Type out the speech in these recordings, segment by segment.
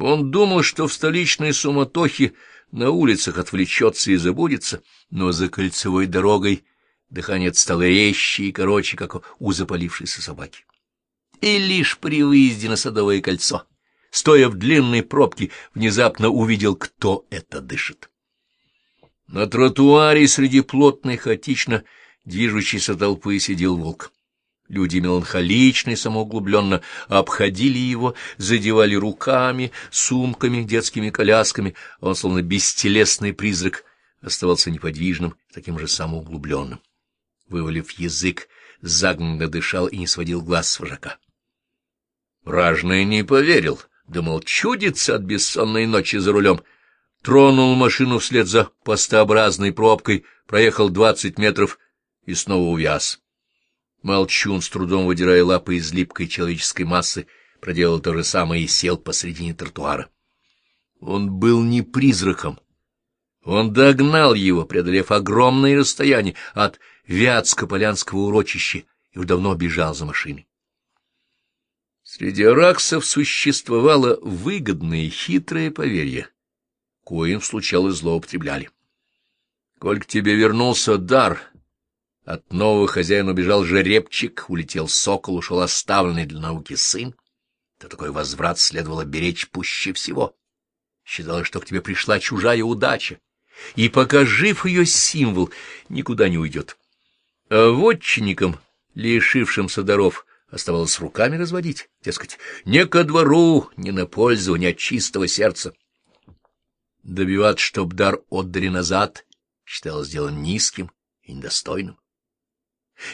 Он думал, что в столичной суматохе на улицах отвлечется и забудется, но за кольцевой дорогой дыхание стало резче и короче, как у запалившейся собаки. И лишь при выезде на Садовое кольцо, стоя в длинной пробке, внезапно увидел, кто это дышит. На тротуаре среди плотной, хаотично движущейся толпы сидел волк. Люди меланхолично и самоуглубленно обходили его, задевали руками, сумками, детскими колясками. Он, словно бестелесный призрак, оставался неподвижным, таким же самоуглубленным. Вывалив язык, загнанно дышал и не сводил глаз с вожака. Ражный не поверил, думал, чудится от бессонной ночи за рулем. Тронул машину вслед за постообразной пробкой, проехал двадцать метров и снова увяз. Молчун, с трудом выдирая лапы из липкой человеческой массы, проделал то же самое и сел посредине тротуара. Он был не призраком. Он догнал его, преодолев огромное расстояние от Вятско-Полянского урочища, и уж давно бежал за машиной. Среди араксов существовало выгодное и хитрое поверье, коим случалось злоупотребляли. — к тебе вернулся дар, от нового хозяина убежал жеребчик, улетел сокол, ушел оставленный для науки сын, то такой возврат следовало беречь пуще всего. Считалось, что к тебе пришла чужая удача, и пока жив ее символ, никуда не уйдет. А вотчинникам, лишившимся даров, оставалось руками разводить, дескать, не ко двору, не на пользу, не от чистого сердца. Добиваться, чтоб дар отдали назад, считалось делом низким и недостойным.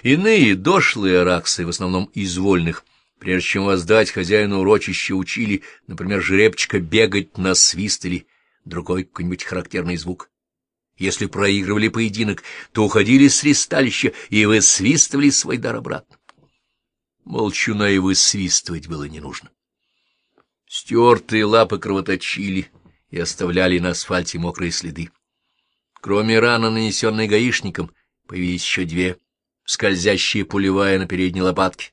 Иные дошлые араксы, в основном из вольных, прежде чем воздать хозяину урочища, учили, например, жеребчика бегать на свист или другой какой-нибудь характерный звук. Если проигрывали поединок, то уходили с ристалища и высвистывали свой дар обратно. Молчуна и высвистывать было не нужно. Стертые лапы кровоточили и оставляли на асфальте мокрые следы. Кроме раны, нанесенной гаишником, появились еще две скользящая пулевая на передней лопатке,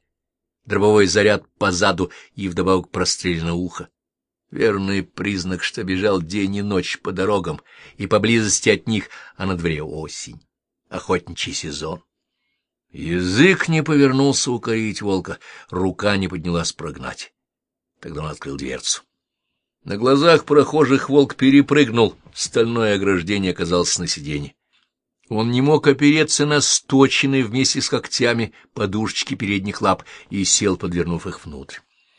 дробовой заряд по заду и вдобавок прострелено ухо. Верный признак, что бежал день и ночь по дорогам, и поблизости от них, а на дворе осень, охотничий сезон. Язык не повернулся укорить волка, рука не поднялась прогнать. Тогда он открыл дверцу. На глазах прохожих волк перепрыгнул, стальное ограждение оказалось на сиденье. Он не мог опереться на сточенные вместе с когтями подушечки передних лап и сел, подвернув их внутрь.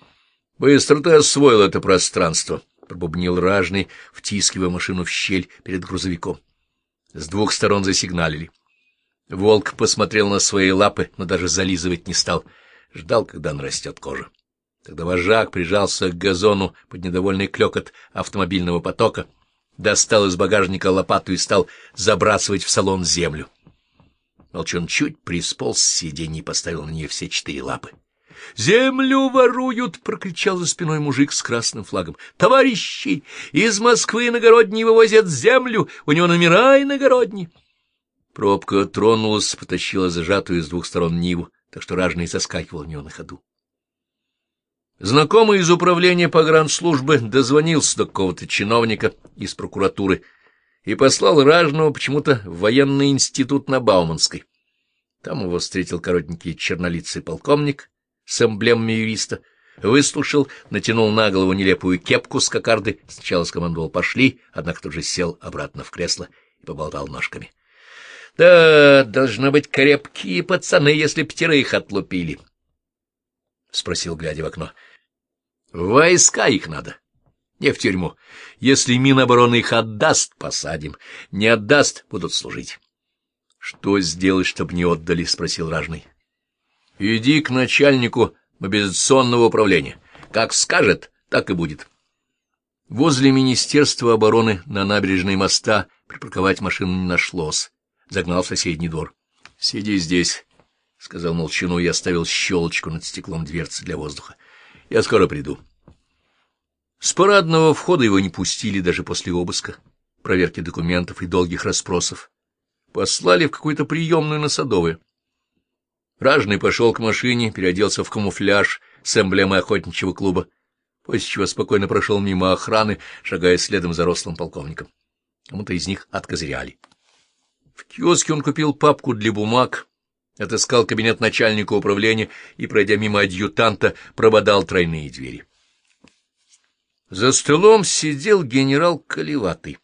— Быстро ты освоил это пространство, — пробубнил ражный, втискивая машину в щель перед грузовиком. С двух сторон засигналили. Волк посмотрел на свои лапы, но даже зализывать не стал. Ждал, когда нарастет кожа. Тогда вожак прижался к газону под недовольный клекот автомобильного потока — достал из багажника лопату и стал забрасывать в салон землю. Молчон чуть присполз с сиденья и поставил на нее все четыре лапы. «Землю воруют!» — прокричал за спиной мужик с красным флагом. «Товарищи! Из Москвы иногородние вывозят землю! У него номера иногородние!» Пробка тронулась, потащила зажатую с двух сторон Ниву, так что ражный соскакивал в нее на ходу. Знакомый из управления погранслужбы дозвонился до какого-то чиновника из прокуратуры и послал ражного почему-то в военный институт на Бауманской. Там его встретил коротенький чернолицый полковник с эмблемами юриста, выслушал, натянул на голову нелепую кепку с кокарды, сначала скомандовал «пошли», однако тут же сел обратно в кресло и поболтал ножками. — Да, должно быть крепкие пацаны, если пятерых отлупили, — спросил, глядя в окно. В войска их надо, не в тюрьму. Если Минобороны их отдаст, посадим. Не отдаст, будут служить. — Что сделать, чтобы не отдали? — спросил ражный. — Иди к начальнику мобилизационного управления. Как скажет, так и будет. Возле Министерства обороны на набережной моста припарковать машину не нашлось. Загнал в соседний двор. — Сиди здесь, — сказал Молчану и оставил щелочку над стеклом дверцы для воздуха. Я скоро приду. С парадного входа его не пустили даже после обыска, проверки документов и долгих расспросов. Послали в какую-то приемную на Садовое. Ражный пошел к машине, переоделся в камуфляж с эмблемой охотничьего клуба. после чего спокойно прошел мимо охраны, шагая следом за рослым полковником. Кому-то из них откозыряли. В киоске он купил папку для бумаг, отыскал кабинет начальника управления и, пройдя мимо адъютанта, прободал тройные двери. За столом сидел генерал Колеватый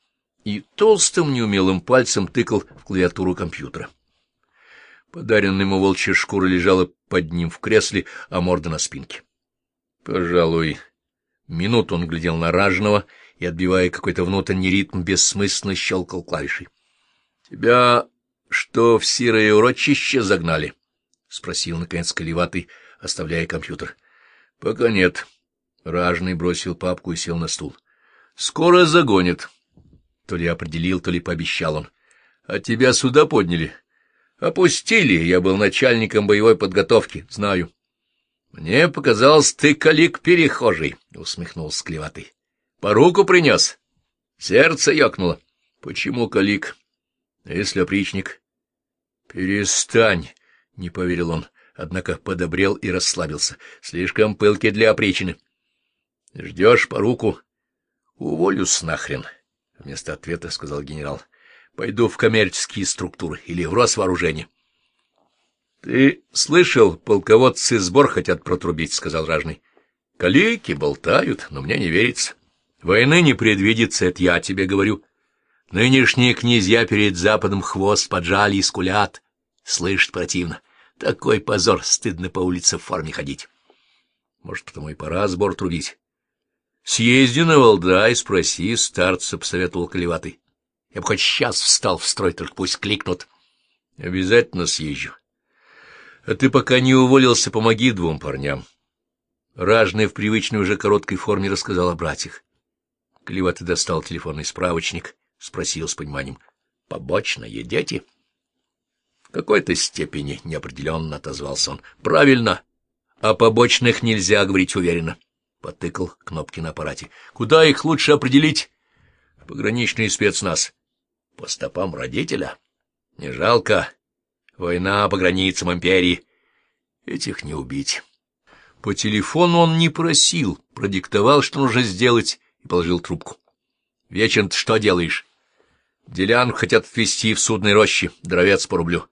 и толстым неумелым пальцем тыкал в клавиатуру компьютера. Подаренная ему волчья шкура лежала под ним в кресле, а морда на спинке. Пожалуй, минуту он глядел на ражного и, отбивая какой-то внутренний ритм, бессмысленно щелкал клавишей. — Тебя что, в серое урочище загнали? — спросил, наконец, Колеватый, оставляя компьютер. — Пока нет. Ражный бросил папку и сел на стул. — Скоро загонят. То ли определил, то ли пообещал он. — А тебя сюда подняли? — Опустили. Я был начальником боевой подготовки. Знаю. — Мне показалось, ты калик перехожий, — усмехнулся Клеватый. — По руку принес. Сердце ёкнуло. — Почему калик? Если опричник? — Перестань, — не поверил он, однако подобрел и расслабился. Слишком пылки для опричины. — Ждешь по руку? — Уволюсь нахрен, — вместо ответа сказал генерал. — Пойду в коммерческие структуры или в Росвооружение. — Ты слышал, полководцы сбор хотят протрубить, — сказал ражный. — Калики болтают, но мне не верится. Войны не предвидится, это я тебе говорю. Нынешние князья перед Западом хвост поджали и скулят. Слышит противно. Такой позор, стыдно по улице в форме ходить. Может, потому и пора сбор трубить. Съезди на Валдай, спроси, старца посоветовал Колеватый. Я бы хоть сейчас встал в строй, только пусть кликнут. Обязательно съезжу. А ты пока не уволился, помоги двум парням. Ражный в привычной уже короткой форме рассказал о братьях. Колеватый достал телефонный справочник —— спросил с пониманием. — Побочные дети? — В какой-то степени неопределенно отозвался он. — Правильно. О побочных нельзя говорить уверенно. Потыкал кнопки на аппарате. — Куда их лучше определить? — Пограничный спецназ. — По стопам родителя? — Не жалко. Война по границам империи. Этих не убить. По телефону он не просил, продиктовал, что нужно сделать, и положил трубку. — Вечер ты что делаешь? Делян хотят отвезти в судной роще, дровец по рублю.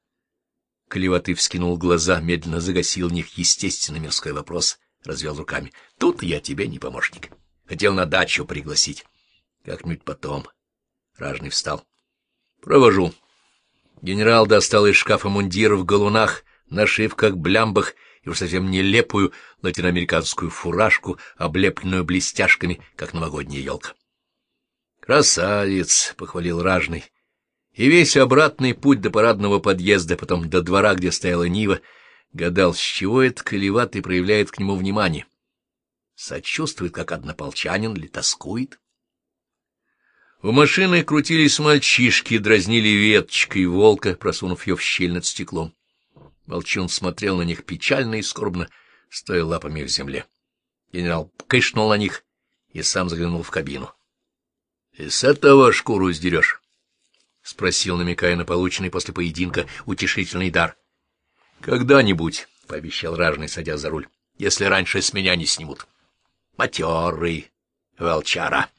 Клеватый вскинул глаза, медленно загасил в них естественный мирской вопрос, развел руками. Тут я тебе не помощник. Хотел на дачу пригласить. Как-нибудь потом. Ражный встал. Провожу. Генерал достал из шкафа мундир в галунах, нашивках, блямбах и уж совсем нелепую латиноамериканскую фуражку, облепленную блестяшками, как новогодняя елка. «Красавец!» — похвалил ражный. И весь обратный путь до парадного подъезда, потом до двора, где стояла Нива, гадал, с чего этот колеватый проявляет к нему внимание. Сочувствует, как однополчанин, или тоскует? У машины крутились мальчишки, дразнили веточкой волка, просунув ее в щель над стеклом. Волчун смотрел на них печально и скорбно, стоя лапами в земле. Генерал кышнул на них и сам заглянул в кабину. — И с этого шкуру сдерешь? — спросил, намекая на полученный после поединка утешительный дар. — Когда-нибудь, — пообещал ражный, садя за руль, — если раньше с меня не снимут. — Матерый волчара.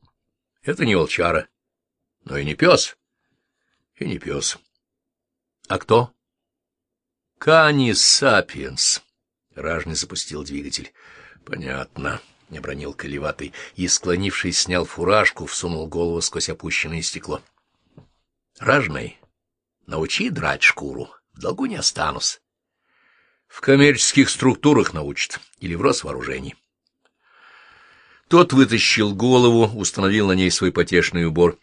— Это не волчара, но и не пес. И не пес. — А кто? — Кани сапиенс. Ражный запустил двигатель. — Понятно. — не бронил колеватый и, склонившись, снял фуражку, всунул голову сквозь опущенное стекло. — Ражный, научи драть шкуру, в долгу не останусь. В коммерческих структурах научат или в Росвооружении. Тот вытащил голову, установил на ней свой потешный убор.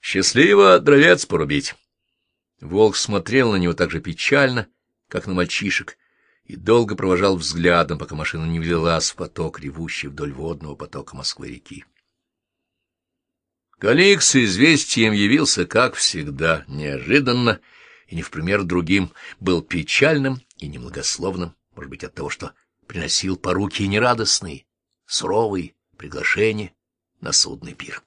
«Счастливо дровец порубить!» Волк смотрел на него так же печально, как на мальчишек, и долго провожал взглядом, пока машина не влилась в поток, ревущий вдоль водного потока Москвы-реки. Калик с известием явился, как всегда, неожиданно и не в пример другим, был печальным и немногословным, может быть, от того, что приносил поруки нерадостные, суровые приглашения на судный пир.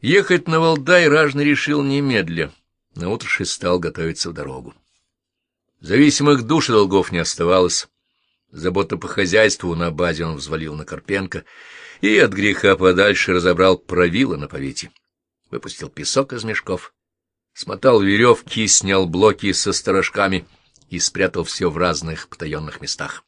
Ехать на Валдай Ражный решил немедля, наутро стал готовиться в дорогу. Зависимых душ и долгов не оставалось. Забота по хозяйству на базе он взвалил на Карпенко и от греха подальше разобрал правила на повете. Выпустил песок из мешков, смотал веревки, снял блоки со сторожками и спрятал все в разных потаенных местах.